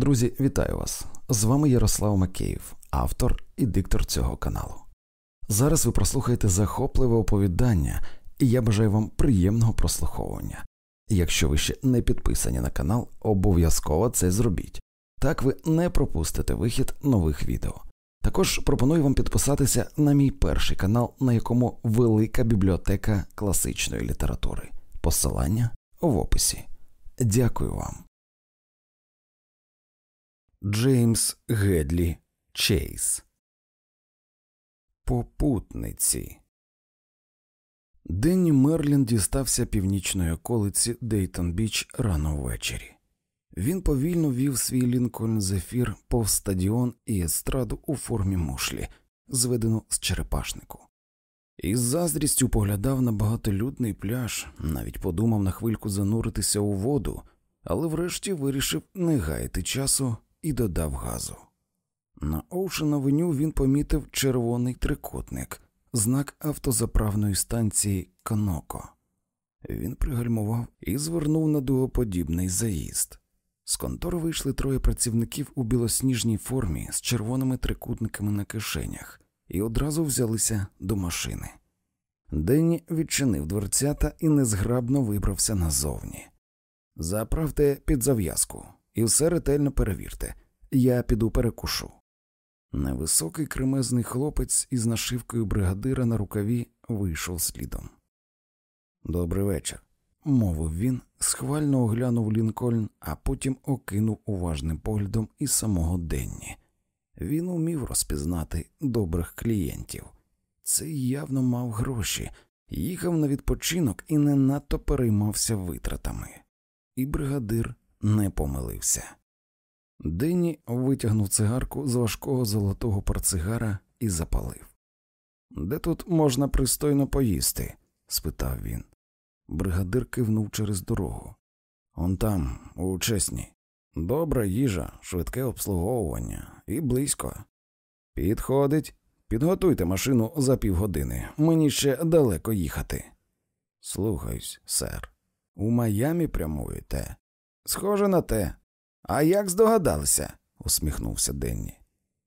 Друзі, вітаю вас! З вами Ярослав Макеїв, автор і диктор цього каналу. Зараз ви прослухаєте захопливе оповідання, і я бажаю вам приємного прослуховування. Якщо ви ще не підписані на канал, обов'язково це зробіть. Так ви не пропустите вихід нових відео. Також пропоную вам підписатися на мій перший канал, на якому велика бібліотека класичної літератури. Посилання в описі. Дякую вам. Джеймс Гедлі Чейз Попутниці. Денні Мерлін дістався північної околиці Дейтон Біч рано ввечері. Він повільно вів свій Лінкольн Зефір повз стадіон і естраду у формі мушлі, зведену з черепашнику. Із заздрістю поглядав на багатолюдний пляж, навіть подумав на хвильку зануритися у воду, але врешті вирішив не гаяти часу і додав газу. На Оушен Авеню він помітив червоний трикутник, знак автозаправної станції Коноко. Він пригальмував і звернув на дугоподібний заїзд. З контори вийшли троє працівників у білосніжній формі з червоними трикутниками на кишенях і одразу взялися до машини. Денні відчинив дверцята і незграбно вибрався назовні. Заправте під зав'язку і все ретельно перевірте. Я піду перекушу. Невисокий кремезний хлопець із нашивкою бригадира на рукаві вийшов слідом. Добрий вечір, мовив він, схвально оглянув Лінкольн, а потім окинув уважним поглядом і самого Денні. Він умів розпізнати добрих клієнтів. Цей явно мав гроші, їхав на відпочинок і не надто переймався витратами. І бригадир не помилився. Денні витягнув цигарку з важкого золотого портсигара і запалив. Де тут можна пристойно поїсти? спитав він. Бригадир кивнув через дорогу. Он там, у чесні. Добра їжа, швидке обслуговування і близько. Підходить. Підготуйте машину за півгодини. Мені ще далеко їхати. Слухаюсь, сер. У Майамі прямуєте? Схоже на те. А як здогадалися? усміхнувся Денні.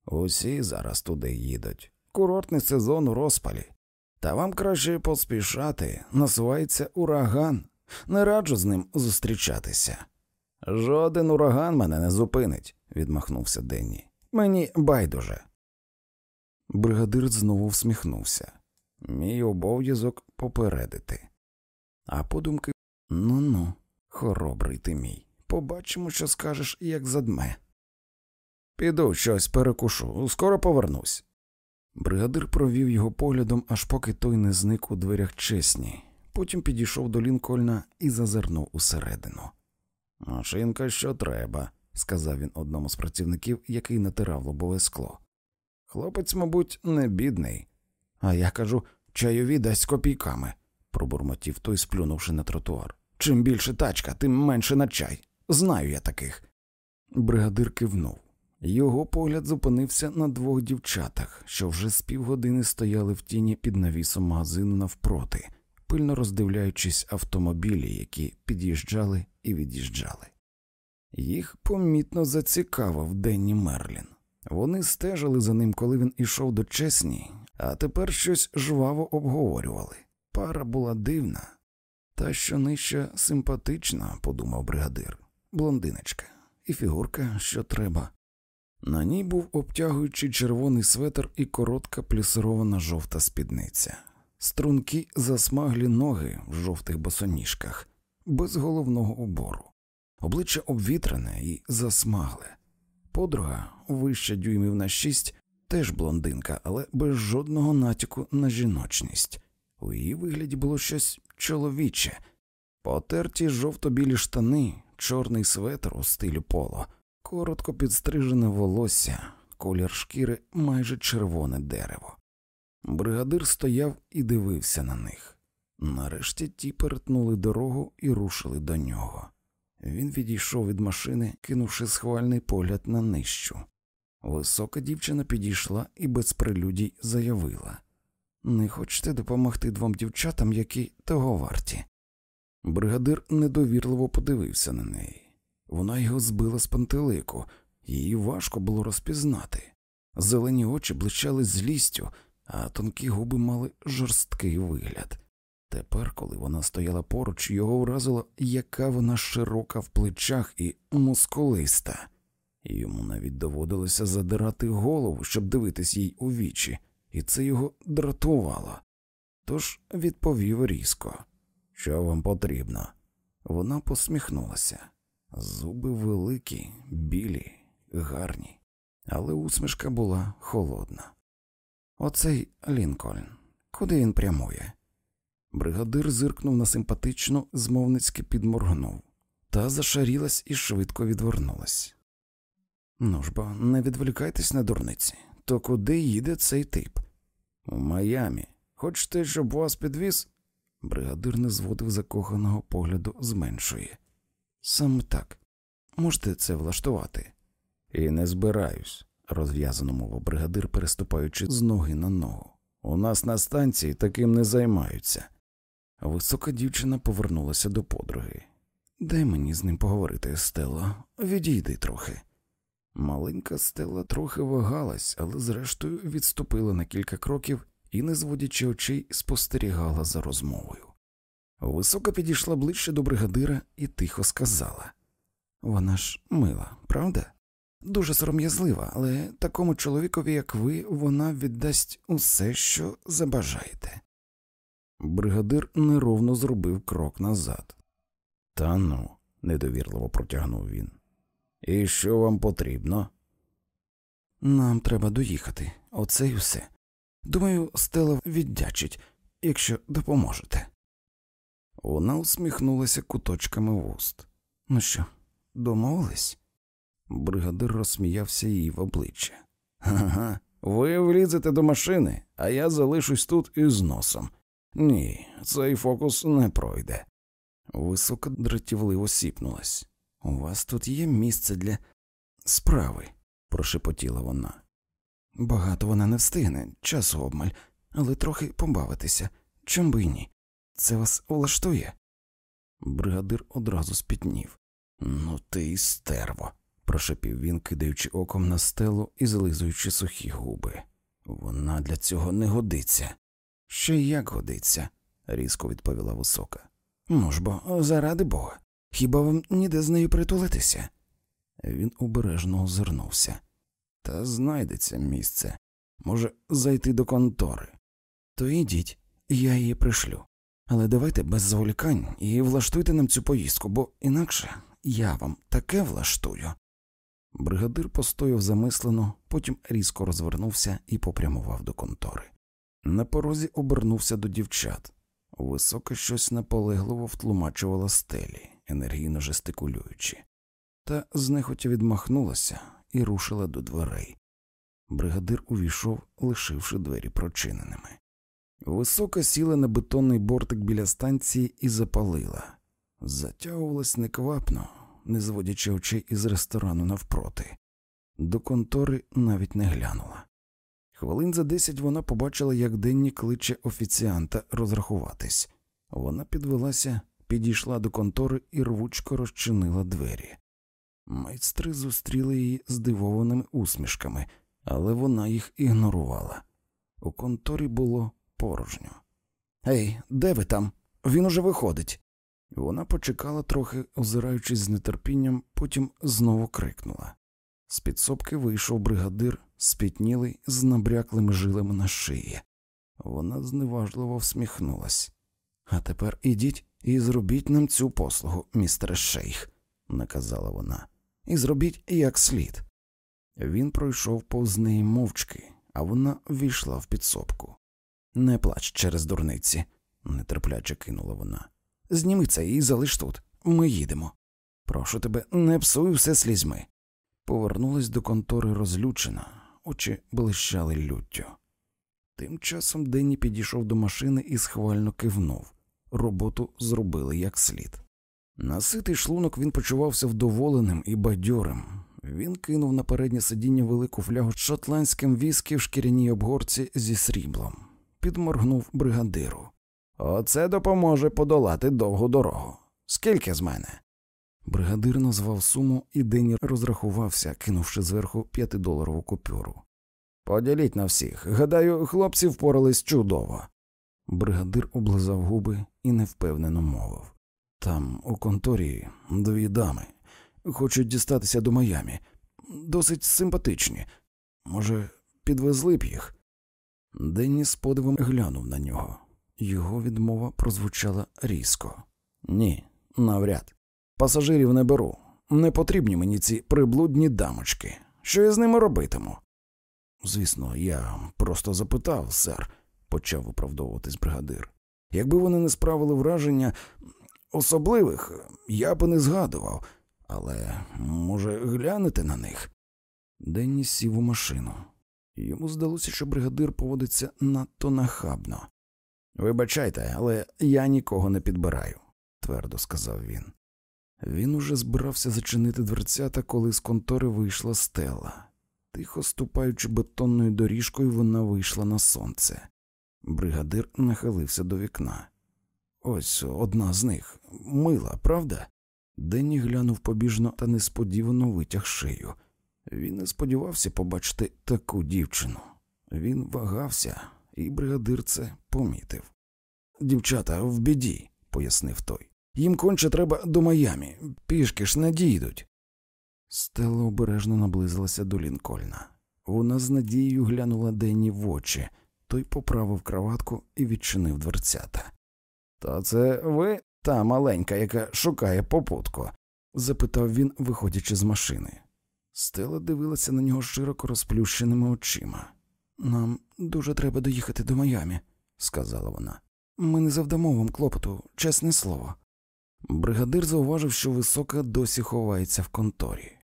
Усі зараз туди їдуть. Курортний сезон у розпалі. Та вам краще поспішати, насувається ураган. Не раджу з ним зустрічатися. Жоден ураган мене не зупинить, відмахнувся Денні. Мені байдуже. Бригадир знову всміхнувся. Мій обов'язок попередити. А подумки ну ну, хоробрий ти мій. Побачимо, що скажеш, як задме. Піду щось перекушу, скоро повернусь. Бригадир провів його поглядом, аж поки той не зник у дверях чесні, потім підійшов до Лінкольна і зазирнув усередину. Машинка що треба, сказав він одному з працівників, який натирав лобове скло. Хлопець, мабуть, не бідний. А я кажу, чайові дасть копійками, пробурмотів той, сплюнувши на тротуар. Чим більше тачка, тим менше на чай. Знаю я таких. Бригадир кивнув. Його погляд зупинився на двох дівчатах, що вже з півгодини стояли в тіні під навісом магазину навпроти, пильно роздивляючись автомобілі, які під'їжджали і від'їжджали. Їх помітно зацікавив Денні Мерлін. Вони стежили за ним, коли він ішов до чесні, а тепер щось жваво обговорювали. Пара була дивна, та що нижче симпатична, подумав бригадир, блондиночка, і фігурка, що треба. На ній був обтягуючий червоний светр і коротка плісирована жовта спідниця, струнки засмаглі ноги в жовтих босоніжках, без головного убору, обличчя обвітрене і засмагле. Подруга, вища дюймів на шість, теж блондинка, але без жодного натяку на жіночність. У її вигляді було щось чоловіче, потерті жовто-білі штани, чорний светр у стилю поло, коротко підстрижене волосся, колір шкіри майже червоне дерево. Бригадир стояв і дивився на них. Нарешті ті перетнули дорогу і рушили до нього. Він відійшов від машини, кинувши схвальний погляд на нижчу. Висока дівчина підійшла і без прелюдій заявила Не хочете допомогти двом дівчатам, які того варті. Бригадир недовірливо подивився на неї. Вона його збила з пантелику, Її важко було розпізнати. Зелені очі блищали злістю, а тонкі губи мали жорсткий вигляд. Тепер, коли вона стояла поруч, його вразило, яка вона широка в плечах і мускулиста. Йому навіть доводилося задирати голову, щоб дивитись їй у вічі, і це його дратувало. Тож відповів різко, що вам потрібно. Вона посміхнулася. Зуби великі, білі, гарні, але усмішка була холодна. Оцей Лінкольн, куди він прямує? Бригадир зиркнув на симпатичну, змовницьки підморгнув, та зашарілась і швидко відвернулась. Ну ж бо, не відволікайтесь на дурниці, то куди їде цей тип? У Майамі. Хочете, щоб вас підвіз? Бригадир не зводив закоханого погляду з меншої. Саме так. Можете це влаштувати? І не збираюсь, розв'язано мовив бригадир, переступаючи з ноги на ногу. У нас на станції таким не займаються. Висока дівчина повернулася до подруги. Дай мені з ним поговорити, Стелла, відійди трохи. Маленька Стелла трохи вагалась, але зрештою відступила на кілька кроків і, не зводячи очей, спостерігала за розмовою. Висока підійшла ближче до бригадира і тихо сказала вона ж мила, правда? Дуже сором'язлива, але такому чоловікові, як ви, вона віддасть усе, що забажаєте. Бригадир неровно зробив крок назад. Та ну, недовірливо протягнув він. І що вам потрібно? Нам треба доїхати, оце й все. Думаю, Стела віддячить, якщо допоможете. Вона усміхнулася куточками вуст. Ну що, домовились? Бригадир розсміявся їй в обличчя. Ага, ви влізете до машини, а я залишусь тут із носом. Ні, цей фокус не пройде. Високо дратівливо сіпнулась. У вас тут є місце для справи, прошепотіла вона. Багато вона не встигне, часу обмаль, але трохи побавитися. Чом би й ні? Це вас влаштує? Бригадир одразу спітнів. Ну, ти й стерво, прошепів він, кидаючи оком на стелу і злизуючи сухі губи. Вона для цього не годиться. Ще як годиться, різко відповіла висока. Ну ж бо, заради бога, хіба вам ніде з нею притулитися? Він обережно озирнувся. Та знайдеться місце. Може, зайти до контори. То ідіть, я її пришлю. Але давайте без зволікань і влаштуйте нам цю поїздку, бо інакше я вам таке влаштую. Бригадир постояв замислено, потім різко розвернувся і попрямував до контори. На порозі обернувся до дівчат. Високе щось наполегливо втлумачувала стелі, енергійно жестикулюючи, та знехотя відмахнулася і рушила до дверей. Бригадир увійшов, лишивши двері прочиненими. Висока сіла на бетонний бортик біля станції і запалила, затягувалась неквапно, не зводячи очей із ресторану навпроти. До контори навіть не глянула. Хвилин за десять вона побачила, як Денні кличе офіціанта розрахуватись. Вона підвелася, підійшла до контори і рвучко розчинила двері. Майстри зустріли її здивованими усмішками, але вона їх ігнорувала. У конторі було порожньо. Ей, де ви там? Він уже виходить. Вона почекала трохи, озираючись з нетерпінням, потім знову крикнула. З підсобки вийшов бригадир, спітнілий з набряклими жилами на шиї. Вона зневажливо всміхнулась. А тепер ідіть і зробіть нам цю послугу, містере Шейх, наказала вона, і зробіть як слід. Він пройшов повз неї мовчки, а вона ввійшла в підсобку. Не плач через дурниці, нетерпляче кинула вона. Зніми це і залиш тут. Ми їдемо. Прошу тебе, не псуй все слізьми. Повернулась до контори розлючена, очі блищали люттю. Тим часом Денні підійшов до машини і схвально кивнув. Роботу зробили як слід. Наситий шлунок він почувався вдоволеним і бадьорим. Він кинув на переднє сидіння велику флягу шотландським віскі в шкіряній обгорці зі сріблом, підморгнув бригадиру. Оце допоможе подолати довгу дорогу. Скільки з мене? Бригадир назвав суму, і Денні розрахувався, кинувши зверху п'ятидоларову купюру. Поділіть на всіх. Гадаю, хлопці впорались чудово. Бригадир облизав губи і невпевнено мовив. Там, у конторі, дві дами. Хочуть дістатися до Майамі. Досить симпатичні. Може, підвезли б їх? Денні з подивом глянув на нього. Його відмова прозвучала різко. Ні, навряд. Пасажирів не беру. Не потрібні мені ці приблудні дамочки. Що я з ними робитиму? Звісно, я просто запитав, сер, почав виправдовуватись бригадир. Якби вони не справили враження особливих, я б не згадував, але, може, глянете на них? Денні сів у машину. Йому здалося, що бригадир поводиться надто нахабно. Вибачайте, але я нікого не підбираю, твердо сказав він. Він уже збирався зачинити дверцята, коли з контори вийшла стела. Тихо ступаючи бетонною доріжкою, вона вийшла на сонце. Бригадир нахилився до вікна. Ось одна з них мила, правда? Денні глянув побіжно та несподівано витяг шию. Він не сподівався побачити таку дівчину. Він вагався, і бригадир це помітив. Дівчата в біді, пояснив той. Їм конче треба до Майамі, пішки ж не дійдуть. Стелла обережно наблизилася до Лінкольна. Вона з надією глянула Денні в очі, той поправив краватку і відчинив дверцята. То це ви та маленька, яка шукає попутку? запитав він, виходячи з машини. Стела дивилася на нього широко розплющеними очима. Нам дуже треба доїхати до Майамі, сказала вона. Ми не завдамо вам клопоту, чесне слово. Бригадир зауважив, що висока досі ховається в конторі.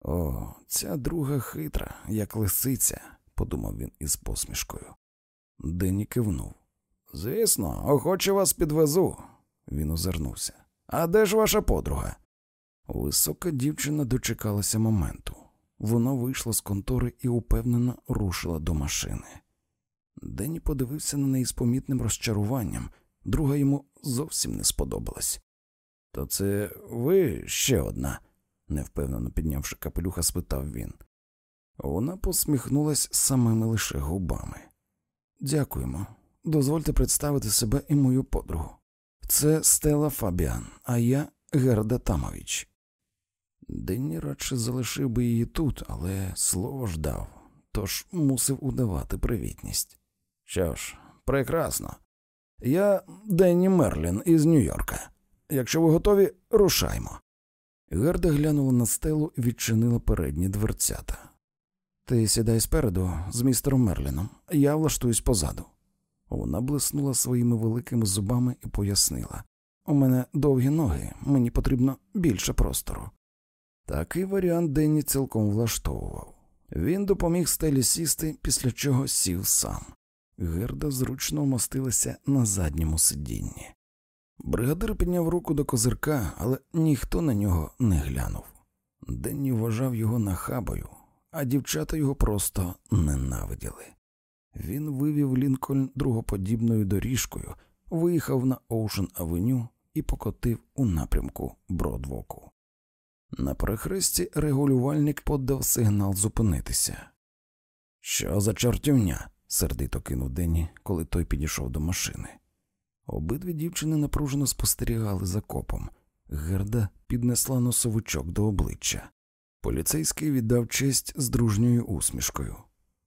О, ця друга хитра, як лисиця, подумав він із посмішкою. Денні кивнув. Звісно, охоче вас підвезу. Він озирнувся. А де ж ваша подруга? Висока дівчина дочекалася моменту. Вона вийшла з контори і упевнено рушила до машини. Денні подивився на неї з помітним розчаруванням, друга йому зовсім не сподобалась. То це ви ще одна? невпевнено піднявши капелюха, спитав він. Вона посміхнулась самими лише губами. Дякуємо. Дозвольте представити себе і мою подругу. Це Стела Фабіан, а я Герда Тамович. Денні радше залишив би її тут, але слово ж дав, тож мусив удавати привітність. Що ж, прекрасно. Я Денні Мерлін із Нью-Йорка. Якщо ви готові, рушаймо. Герда глянула на стелу і відчинила передні дверцята. Ти сідай спереду з містером Мерліном, я влаштуюсь позаду. Вона блиснула своїми великими зубами і пояснила У мене довгі ноги, мені потрібно більше простору. Такий варіант Денні цілком влаштовував. Він допоміг стелі сісти, після чого сів сам. Герда зручно вмостилася на задньому сидінні. Бригадир підняв руку до козирка, але ніхто на нього не глянув. Денні вважав його нахабою, а дівчата його просто ненавиділи. Він вивів Лінкольн другоподібною доріжкою, виїхав на Оушен Авеню і покотив у напрямку Бродвоку. На перехресті регулювальник подав сигнал зупинитися. Що за чортівня? сердито кинув Денні, коли той підійшов до машини. Обидві дівчини напружено спостерігали за копом. Герда піднесла носовичок до обличчя. Поліцейський віддав честь з дружньою усмішкою.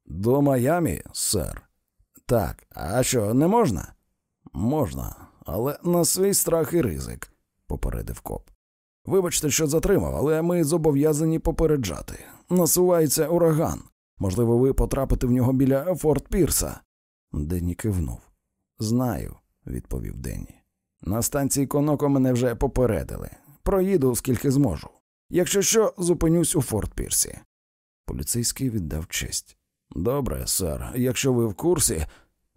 До Майамі, сер. Так, а що, не можна? Можна, але на свій страх і ризик, попередив коп. Вибачте, що затримав, але ми зобов'язані попереджати. Насувається ураган. Можливо, ви потрапите в нього біля Форт Пірса. Денні кивнув. Знаю, відповів Денні. На станції Коноко мене вже попередили. Проїду скільки зможу. Якщо що, зупинюсь у Форт Пірсі. Поліцейський віддав честь. Добре, сер, якщо ви в курсі.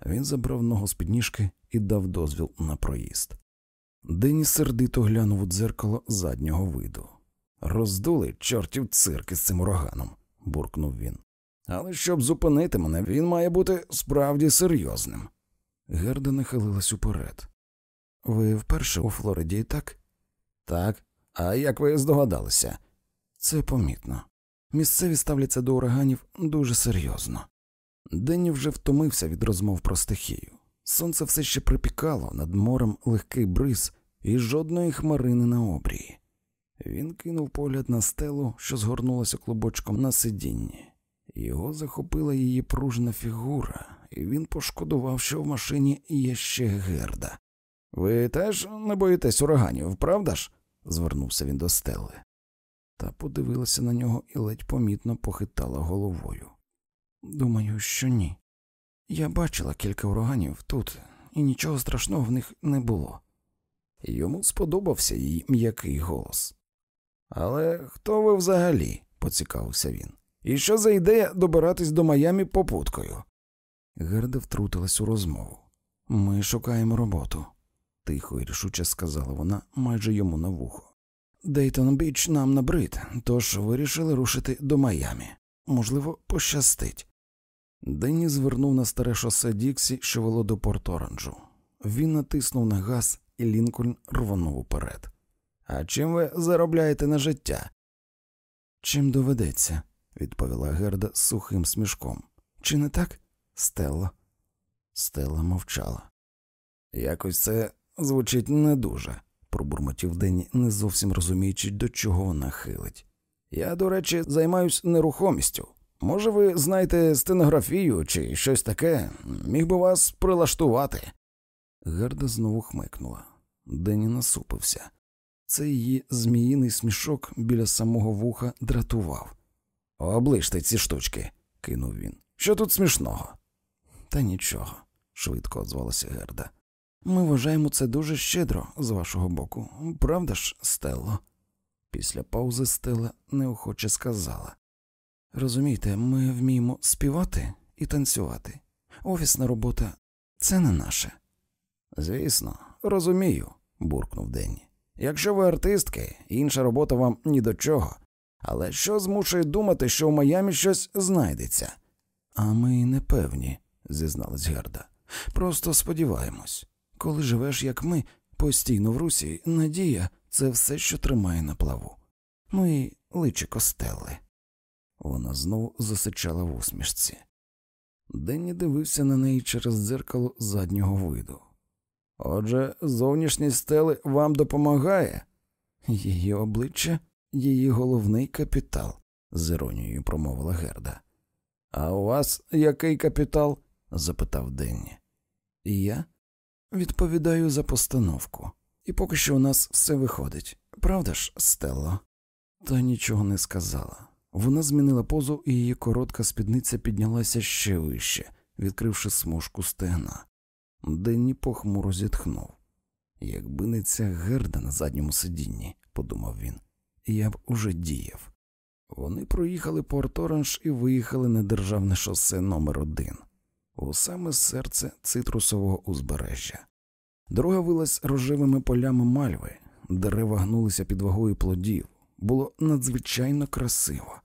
Він забрав ногу з підніжки і дав дозвіл на проїзд. Дені сердито глянув у дзеркало заднього виду. Роздули чортів цирки з цим ураганом, буркнув він. Але щоб зупинити мене, він має бути справді серйозним. Герда нахилилась уперед. Ви вперше у Флориді, так? Так. А як ви здогадалися? Це помітно. Місцеві ставляться до ураганів дуже серйозно. Денні вже втомився від розмов про стихію. Сонце все ще припікало, над морем легкий бриз і жодної хмарини на обрії. Він кинув погляд на стелу, що згорнулася клубочком на сидінні. Його захопила її пружна фігура, і він пошкодував, що в машині є ще герда. Ви теж не боїтесь ураганів, правда ж? звернувся він до стели. Та подивилася на нього і ледь помітно похитала головою. Думаю, що ні. Я бачила кілька ураганів тут, і нічого страшного в них не було. Йому сподобався її м'який голос. Але хто ви взагалі? поцікавився він. І що за ідея добиратись до Майамі попуткою? Герда втрутилась у розмову. Ми шукаємо роботу, тихо і рішуче сказала вона майже йому на вухо. Дейтон Біч нам набрид, тож вирішили рушити до Майамі. Можливо, пощастить. Денні звернув на старе шосе Діксі, що вело до Порт-Оранджу. Він натиснув на газ, і Лінкольн рвонув уперед. А чим ви заробляєте на життя? Чим доведеться, відповіла Герда сухим смішком. Чи не так, Стелла? Стелла мовчала. Якось це звучить не дуже, пробурмотів Денні, не зовсім розуміючи, до чого вона хилить. Я, до речі, займаюсь нерухомістю. Може, ви знаєте стенографію чи щось таке, міг би вас прилаштувати. Герда знову хмикнула. Денні насупився. Цей її зміїний смішок біля самого вуха дратував. Оближте ці штучки, кинув він. Що тут смішного? Та нічого, швидко озвалася Герда. Ми вважаємо це дуже щедро з вашого боку, правда ж, Стелло? Після паузи Стелла неохоче сказала. Розумієте, ми вміємо співати і танцювати. Офісна робота це не наше. Звісно, розумію, буркнув Денні. Якщо ви артистки, інша робота вам ні до чого. Але що змушує думати, що в Майамі щось знайдеться? А ми не певні, зізналась Герда. Просто сподіваємось. Коли живеш, як ми, постійно в русі, надія це все, що тримає на плаву. Ну і личико стели. Вона знову засичала в усмішці. Денні дивився на неї через дзеркало заднього виду. Отже, зовнішність стели вам допомагає? Її обличчя, її головний капітал, з іронією промовила Герда. А у вас який капітал? запитав Денні. Я відповідаю за постановку. І поки що у нас все виходить. Правда ж, Стелло?» Та нічого не сказала. Вона змінила позу, і її коротка спідниця піднялася ще вище, відкривши смужку стегна. Денні похмуро зітхнув. Якби не ця герда на задньому сидінні, подумав він, я б уже діяв. Вони проїхали Порт Оранж і виїхали на державне шосе номер один у саме серце цитрусового узбережжя. Дорога вилась рожевими полями мальви, дерева гнулися під вагою плодів, було надзвичайно красиво.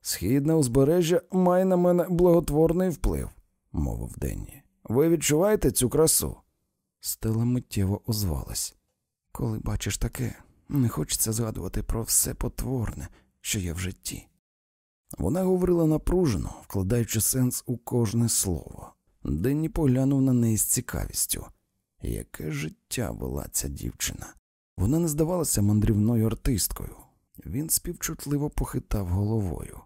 Східне узбережжя має на мене благотворний вплив, мовив Денні. Ви відчуваєте цю красу? Стела миттєво озвалась. Коли бачиш таке, не хочеться згадувати про все потворне, що є в житті. Вона говорила напружено, вкладаючи сенс у кожне слово. Денні поглянув на неї з цікавістю. Яке життя вела ця дівчина? Вона не здавалася мандрівною артисткою. Він співчутливо похитав головою.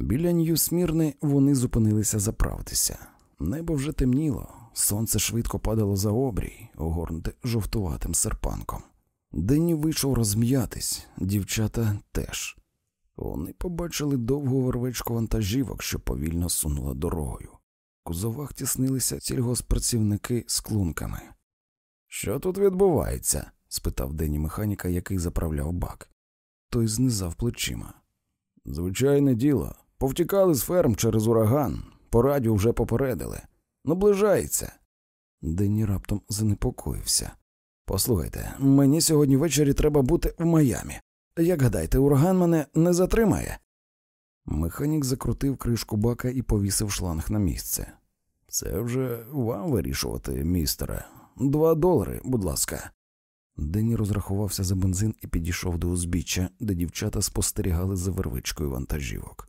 Біля Нью-Смірни вони зупинилися заправитися. Небо вже темніло, сонце швидко падало за обрій, огорнуте жовтуватим серпанком. Денні вийшов розм'ятись, дівчата теж. Вони побачили довгу вервечку вантажівок, що повільно сунула дорогою. У кузовах тіснилися сільгоспрацівники з клунками. Що тут відбувається? спитав Денні механіка, який заправляв бак. Той знизав плечима. Звичайне діло. Повтікали з ферм через ураган, по радіо вже попередили. Наближається. Денні раптом занепокоївся. Послухайте, мені сьогодні ввечері треба бути в Майамі. Як гадаєте, ураган мене не затримає? Механік закрутив кришку бака і повісив шланг на місце. Це вже вам вирішувати, містере. Два долари, будь ласка. Денні розрахувався за бензин і підійшов до узбіччя, де дівчата спостерігали за вервичкою вантажівок.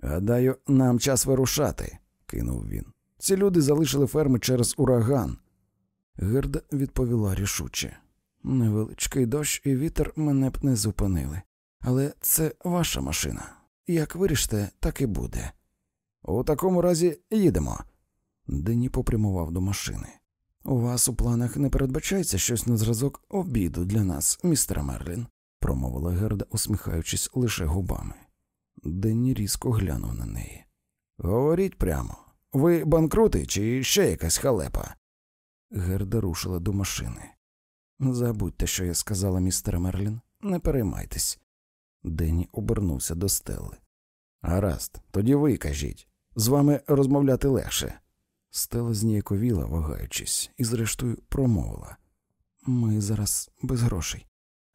Гадаю, нам час вирушати, кинув він. Ці люди залишили ферми через ураган. Герда відповіла рішуче. Невеличкий дощ і вітер мене б не зупинили. Але це ваша машина. Як вирішите, так і буде. У такому разі їдемо. Дені попрямував до машини. У вас у планах не передбачається щось на зразок обіду для нас, містер Мерлін, промовила Герда, усміхаючись лише губами. Денні різко глянув на неї. Говоріть прямо. Ви банкрути чи ще якась халепа? Герда рушила до машини. Забудьте, що я сказала, містер Мерлін, не переймайтесь. Денні обернувся до стели. Гаразд, тоді ви кажіть. З вами розмовляти легше. Стела зніяковіла, вагаючись, і зрештою промовила Ми зараз без грошей,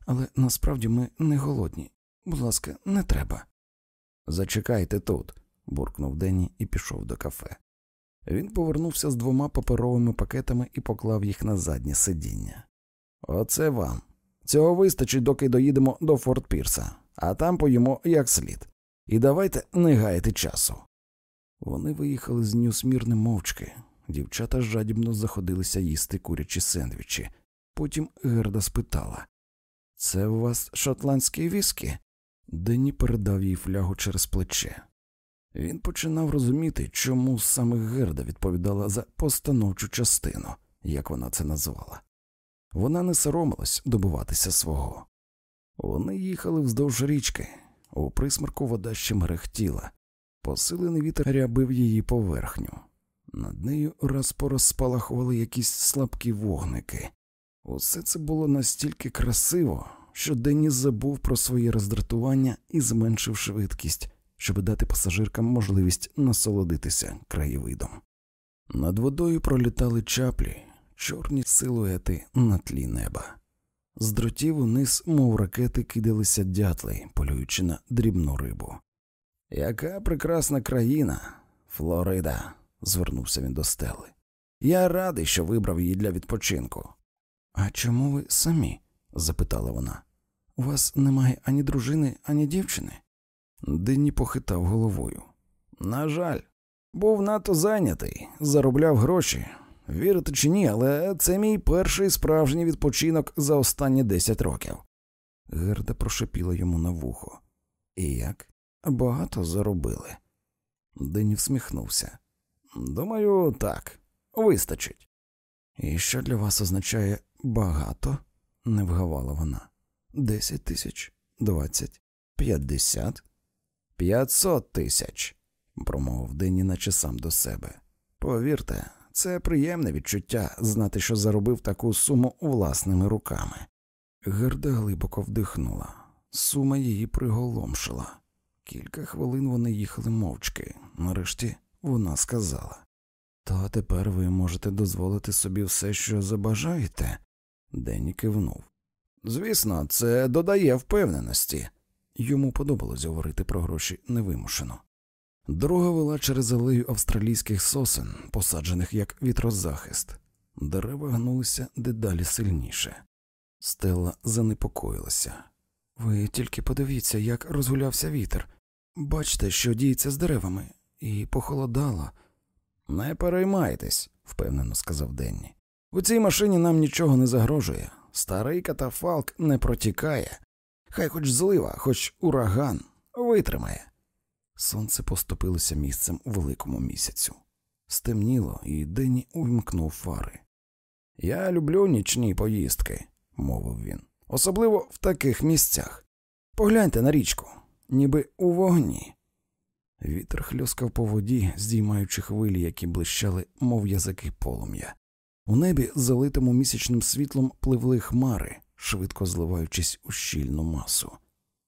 але насправді ми не голодні. Будь ласка, не треба. Зачекайте тут, буркнув Денні і пішов до кафе. Він повернувся з двома паперовими пакетами і поклав їх на заднє сидіння. Оце вам. Цього вистачить, доки доїдемо до Форт Пірса, а там поїмо як слід. І давайте не гаяти часу. Вони виїхали з Ньюсмірни мовчки. Дівчата жадібно заходилися їсти курячі сендвічі. Потім Герда спитала Це у вас шотландські віскі? Денні передав їй флягу через плече. Він починав розуміти, чому саме Герда відповідала за постановчу частину, як вона це назвала. Вона не соромилась добиватися свого. Вони їхали вздовж річки, у присмерку вода ще мерехтіла, посилений вітер рябив її поверхню. Над нею раз по раз спалахували якісь слабкі вогники. Усе це було настільки красиво, що Деніс забув про своє роздратування і зменшив швидкість, щоб дати пасажиркам можливість насолодитися краєвидом. Над водою пролітали чаплі, чорні силуети на тлі неба. З дротів униз, мов ракети, кидалися дятли, полюючи на дрібну рибу. Яка прекрасна країна, Флорида, звернувся він до стели. Я радий, що вибрав її для відпочинку. А чому ви самі? запитала вона. У вас немає ані дружини, ані дівчини? Денні похитав головою. На жаль, був надто зайнятий, заробляв гроші. Вірите чи ні, але це мій перший справжній відпочинок за останні десять років. Герда прошепіла йому на вухо. І як? Багато заробили. Дені всміхнувся. Думаю, так, вистачить. І що для вас означає багато? не вгавала вона. Десять тисяч, двадцять, п'ятдесят, п'ятсот тисяч, промовив Дені, наче сам до себе. Повірте, це приємне відчуття знати, що заробив таку суму власними руками. Герда глибоко вдихнула, сума її приголомшила. Кілька хвилин вони їхали мовчки. Нарешті вона сказала То тепер ви можете дозволити собі все, що забажаєте. Денні кивнув. Звісно, це додає впевненості. Йому подобалось говорити про гроші невимушено. Дорога вела через алею австралійських сосен, посаджених як вітрозахист. Дерева гнулися дедалі сильніше. Стелла занепокоїлася. Ви тільки подивіться, як розгулявся вітер. Бачте, що діється з деревами, і похолодало. Не переймайтесь, впевнено сказав Денні. У цій машині нам нічого не загрожує. Старий катафалк не протікає. Хай хоч злива, хоч ураган витримає. Сонце поступилося місцем великому місяцю. Стемніло, і Денні увімкнув фари. Я люблю нічні поїздки, мовив він, особливо в таких місцях. Погляньте на річку, ніби у вогні. Вітер хльоскав по воді, здіймаючи хвилі, які блищали, мов язики полум'я. У небі, залитому місячним світлом, пливли хмари, швидко зливаючись у щільну масу.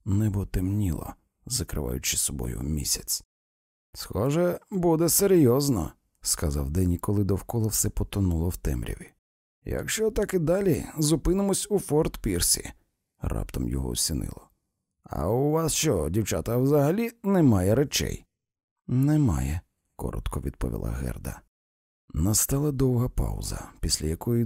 Небо темніло закриваючи собою місяць. Схоже, буде серйозно, сказав Дені, коли довкола все потонуло в темряві. Якщо так і далі, зупинимось у Форт Пірсі, раптом його осінило. А у вас що, дівчата, взагалі немає речей? Немає, коротко відповіла Герда. Настала довга пауза, після якої